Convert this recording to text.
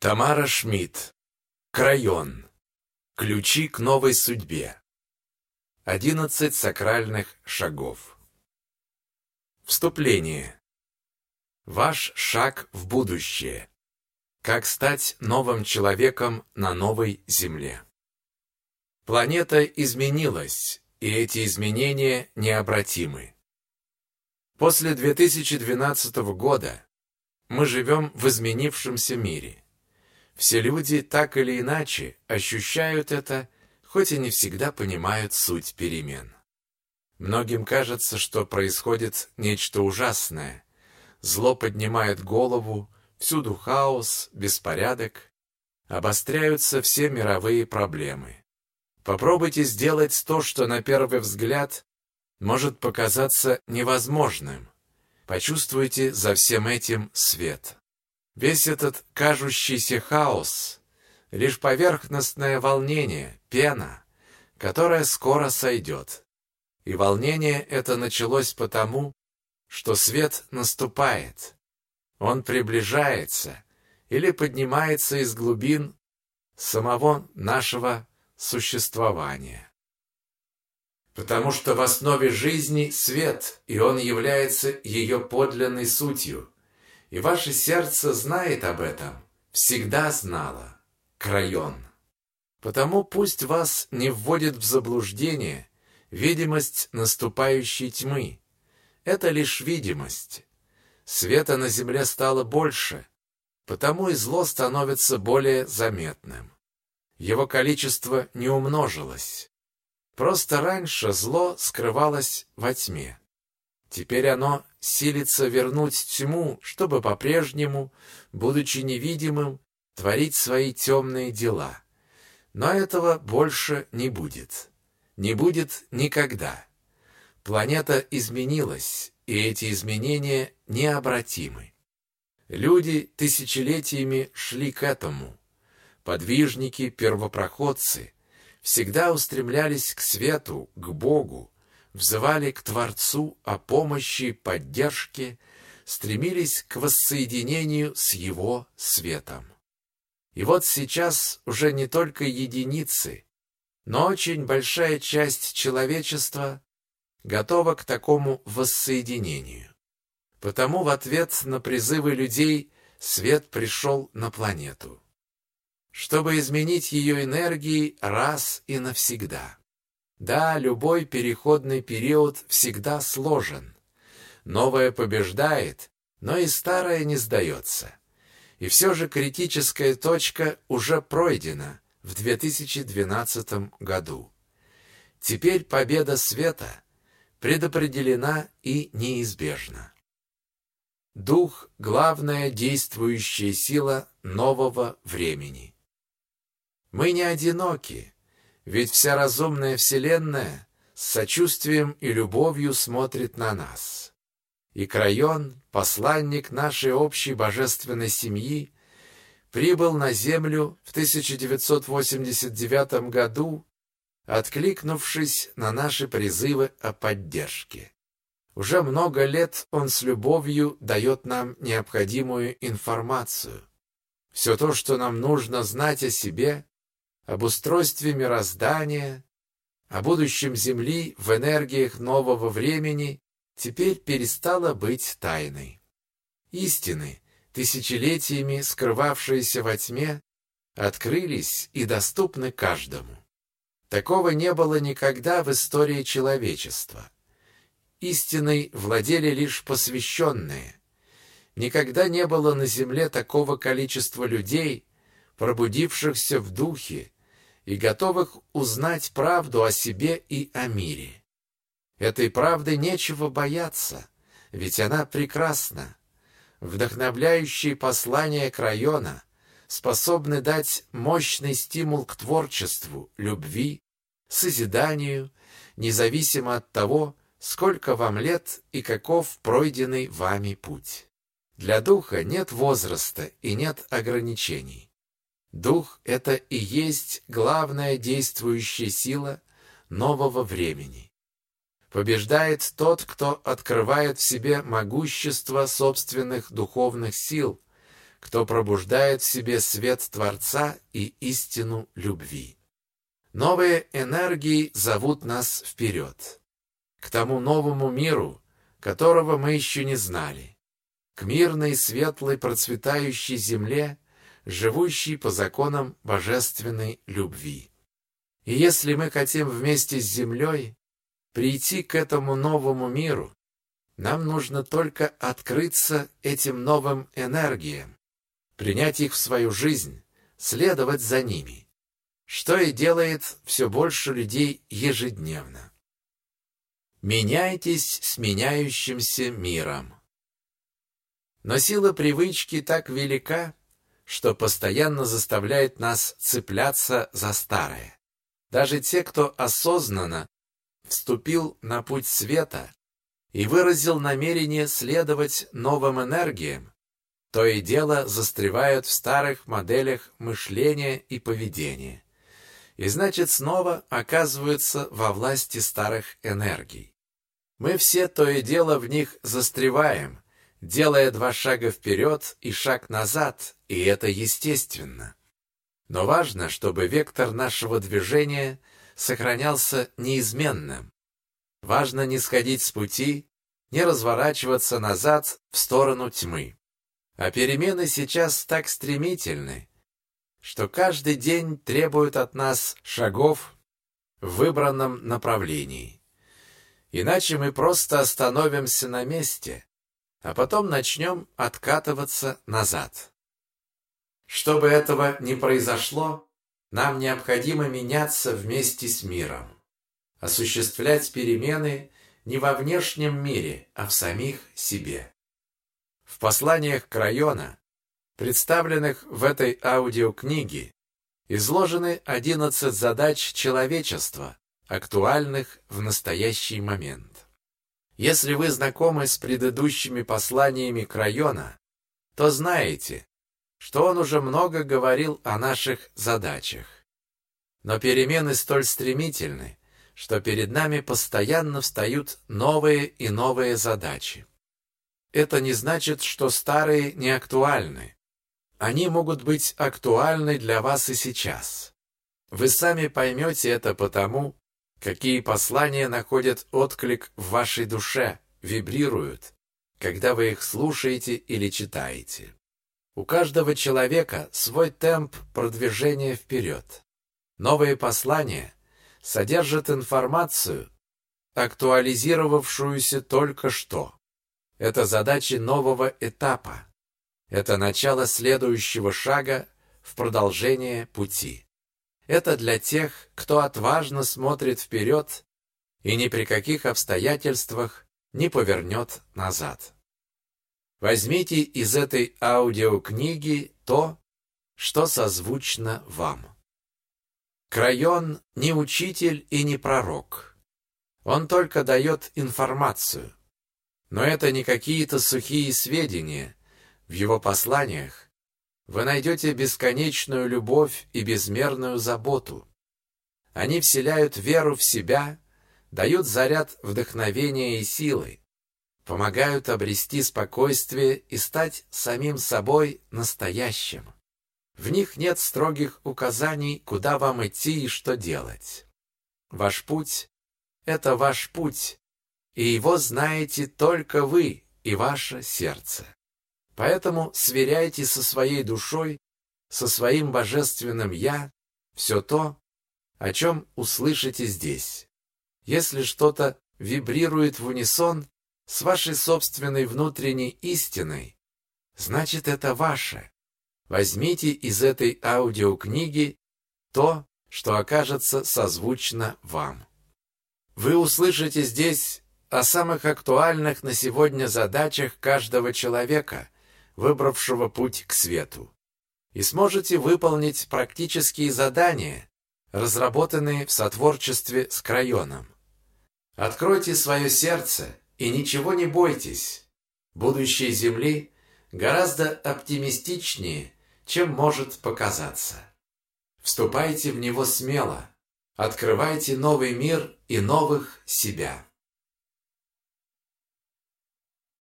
Тамара Шмидт. Крайон. Ключи к новой судьбе. Одиннадцать сакральных шагов. Вступление. Ваш шаг в будущее. Как стать новым человеком на новой Земле. Планета изменилась, и эти изменения необратимы. После 2012 года мы живем в изменившемся мире. Все люди так или иначе ощущают это, хоть и не всегда понимают суть перемен. Многим кажется, что происходит нечто ужасное. Зло поднимает голову, всюду хаос, беспорядок. Обостряются все мировые проблемы. Попробуйте сделать то, что на первый взгляд может показаться невозможным. Почувствуйте за всем этим свет. Весь этот кажущийся хаос — лишь поверхностное волнение, пена, которая скоро сойдет. И волнение это началось потому, что свет наступает. Он приближается или поднимается из глубин самого нашего существования. Потому что в основе жизни свет, и он является ее подлинной сутью. И ваше сердце знает об этом, всегда знало. Крайон. Потому пусть вас не вводит в заблуждение видимость наступающей тьмы. Это лишь видимость. Света на земле стало больше, потому и зло становится более заметным. Его количество не умножилось. Просто раньше зло скрывалось во тьме. Теперь оно силится вернуть тьму, чтобы по-прежнему, будучи невидимым, творить свои темные дела. Но этого больше не будет. Не будет никогда. Планета изменилась, и эти изменения необратимы. Люди тысячелетиями шли к этому. Подвижники, первопроходцы всегда устремлялись к свету, к Богу, взывали к Творцу о помощи, поддержке, стремились к воссоединению с Его светом. И вот сейчас уже не только единицы, но очень большая часть человечества готова к такому воссоединению. Потому в ответ на призывы людей свет пришел на планету, чтобы изменить ее энергии раз и навсегда. Да, любой переходный период всегда сложен. Новое побеждает, но и старое не сдается. И все же критическая точка уже пройдена в 2012 году. Теперь победа света предопределена и неизбежна. Дух – главная действующая сила нового времени. Мы не одиноки, ведь вся разумная Вселенная с сочувствием и любовью смотрит на нас. И Крайон, посланник нашей общей божественной семьи, прибыл на Землю в 1989 году, откликнувшись на наши призывы о поддержке. Уже много лет он с любовью дает нам необходимую информацию. Все то, что нам нужно знать о себе, об устройстве мироздания, о будущем Земли в энергиях нового времени теперь перестало быть тайной. Истины, тысячелетиями скрывавшиеся во тьме, открылись и доступны каждому. Такого не было никогда в истории человечества. Истиной владели лишь посвященные. Никогда не было на земле такого количества людей, пробудившихся в духе, и готовых узнать правду о себе и о мире. Этой правды нечего бояться, ведь она прекрасна. Вдохновляющие послания Крайона способны дать мощный стимул к творчеству, любви, созиданию, независимо от того, сколько вам лет и каков пройденный вами путь. Для духа нет возраста и нет ограничений. Дух — это и есть главная действующая сила нового времени. Побеждает тот, кто открывает в себе могущество собственных духовных сил, кто пробуждает в себе свет Творца и истину любви. Новые энергии зовут нас вперед, к тому новому миру, которого мы еще не знали, к мирной, светлой, процветающей земле, живущей по законам божественной любви. И если мы хотим вместе с землей прийти к этому новому миру, нам нужно только открыться этим новым энергиям, принять их в свою жизнь, следовать за ними, что и делает все больше людей ежедневно. Меняйтесь с меняющимся миром. Но сила привычки так велика, что постоянно заставляет нас цепляться за старое. Даже те, кто осознанно вступил на путь света и выразил намерение следовать новым энергиям, то и дело застревают в старых моделях мышления и поведения. И значит, снова оказываются во власти старых энергий. Мы все то и дело в них застреваем, делая два шага вперед и шаг назад, и это естественно. Но важно, чтобы вектор нашего движения сохранялся неизменным. Важно не сходить с пути, не разворачиваться назад в сторону тьмы. А перемены сейчас так стремительны, что каждый день требует от нас шагов в выбранном направлении. Иначе мы просто остановимся на месте, а потом начнем откатываться назад. Чтобы этого не произошло, нам необходимо меняться вместе с миром, осуществлять перемены не во внешнем мире, а в самих себе. В посланиях Крайона, представленных в этой аудиокниге, изложены 11 задач человечества, актуальных в настоящий момент. Если вы знакомы с предыдущими посланиями Крайона, то знаете, что он уже много говорил о наших задачах. Но перемены столь стремительны, что перед нами постоянно встают новые и новые задачи. Это не значит, что старые не актуальны. Они могут быть актуальны для вас и сейчас. Вы сами поймете это потому, какие послания находят отклик в вашей душе, вибрируют, когда вы их слушаете или читаете. У каждого человека свой темп продвижения вперед. Новые послания содержат информацию, актуализировавшуюся только что. Это задачи нового этапа. Это начало следующего шага в продолжение пути. Это для тех, кто отважно смотрит вперед и ни при каких обстоятельствах не повернет назад. Возьмите из этой аудиокниги то, что созвучно вам. Крайон не учитель и не пророк. Он только дает информацию. Но это не какие-то сухие сведения. В его посланиях вы найдете бесконечную любовь и безмерную заботу. Они вселяют веру в себя, дают заряд вдохновения и силы помогают обрести спокойствие и стать самим собой настоящим. В них нет строгих указаний, куда вам идти и что делать. Ваш путь — это ваш путь, и его знаете только вы и ваше сердце. Поэтому сверяйте со своей душой, со своим божественным «Я» все то, о чем услышите здесь. Если что-то вибрирует в унисон, с вашей собственной внутренней истиной, значит это ваше. Возьмите из этой аудиокниги то, что окажется созвучно вам. Вы услышите здесь о самых актуальных на сегодня задачах каждого человека, выбравшего путь к свету, и сможете выполнить практические задания, разработанные в сотворчестве с Крайоном. Откройте свое сердце и ничего не бойтесь. Будущее Земли гораздо оптимистичнее, чем может показаться. Вступайте в него смело, открывайте новый мир и новых себя.